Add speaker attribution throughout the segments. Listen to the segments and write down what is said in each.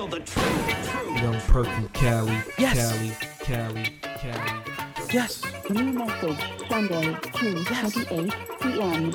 Speaker 1: know the truth.
Speaker 2: Young Perky, Cali,
Speaker 3: Yes.
Speaker 2: Cali, Cali, Cali.
Speaker 3: Yes.
Speaker 4: New message, Sunday, 2.28 p.m.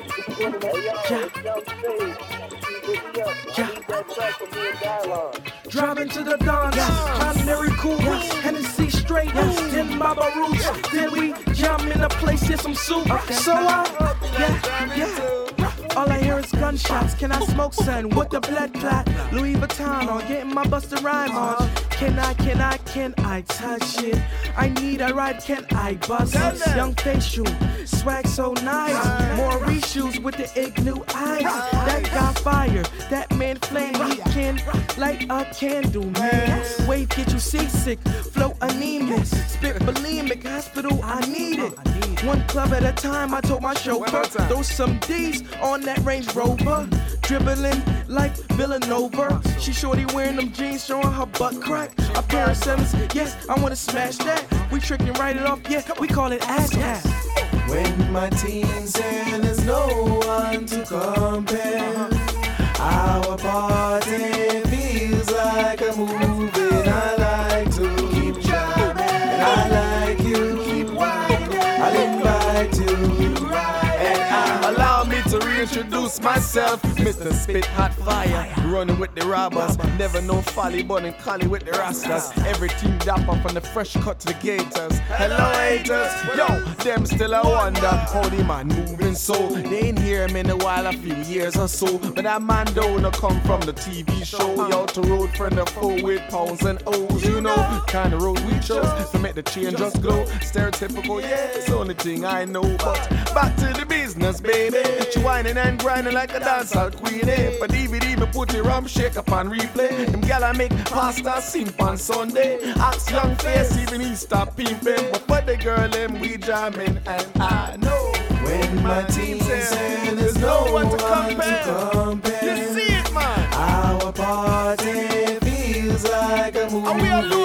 Speaker 3: Driving to the dance, ordinary cool, Hennessy straight, then Baba Roots, then we jump in a place, get some soup. So uh, I, yeah, yeah. All I hear is gunshots. Can I smoke son with the blood clot? Louis Vuitton on, getting my Busta Rhyme on. Can I, can I, can I touch it? I need a ride, can I bust it? Young facial, swag so nice. More reshoes with the igloo eyes. That got fire, that man flame, he can light a candle, man. Wave get you seasick, flow anemic, spit bulimic, hospital, I need. One club at a time, I told my chauffeur, throw some D's on that Range Rover. Dribbling like Villanova. She shorty wearing them jeans, showing her butt crack. A pair of sevens, yes, I wanna smash that. We tricking, write it off, yeah, we call it ass cat.
Speaker 5: When my team's in, there's no one to compare. Reintroduce myself. Mr. Spit Hot Fire. Running with the robbers. Never no folly, burning collie with the rastas. Everything dapper from the fresh cut to the gators. Hello, haters. Yo, them still I wonder how the man moving so. They ain't hear him in a while, a few years or so. But that man don't come from the TV show. Yo, to road friend of foe with pounds and O's. You know, kind of road we chose to make the chain just glow. Stereotypical, yeah, it's the only thing I know. But back to the business, baby. She whining and grinding like a dancehall queen. Eh? For DVD, me put the rum shake up and replay. Them gal I make pasta simp on Sunday. Ask young face, even he stop pimping. But for the girl, them we jamming, and I know when my team's in, there's no one to compare. You see it, man. Our party feels like a movie. And we alone, and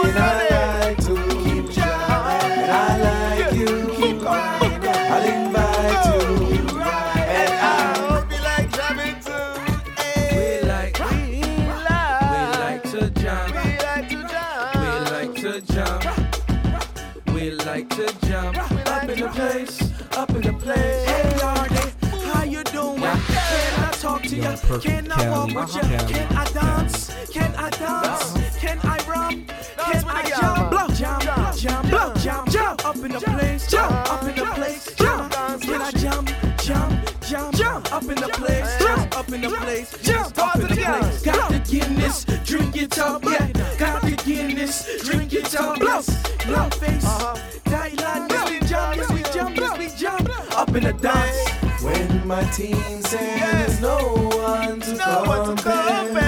Speaker 3: jump.
Speaker 5: We like to jam.
Speaker 3: We like to jump. We like to jump. Up in the place, up in the place. Hey, Yardy, how you doing? Can I talk to you? Can I walk with you? Can I dance? Can I dance? Can I rum? Can I
Speaker 5: the
Speaker 3: jump?
Speaker 5: gal,
Speaker 3: Blow,
Speaker 5: man.
Speaker 3: jump,
Speaker 5: Jump,
Speaker 3: jump, blow, jump, jump. Up in the place, jump. Up in the place, jump. Can I jump, jump, jump, jump? Up in the place, jump. Up in the place, jump. Up in the place. Got the Guinness, drink it up, yeah. Got the Guinness, drink it up, blow, blow face. Uh-huh. Thailand, yes we jump, yes we jump, yes we jump. Up in the dance.
Speaker 5: When my team's in, there's no one to
Speaker 6: No one to
Speaker 5: compare.
Speaker 6: compare.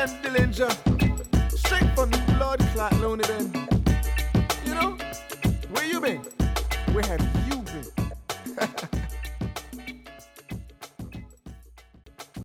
Speaker 5: Dylan Dillinger, straight from the blood clot lonely then. You know, where you been? Where have?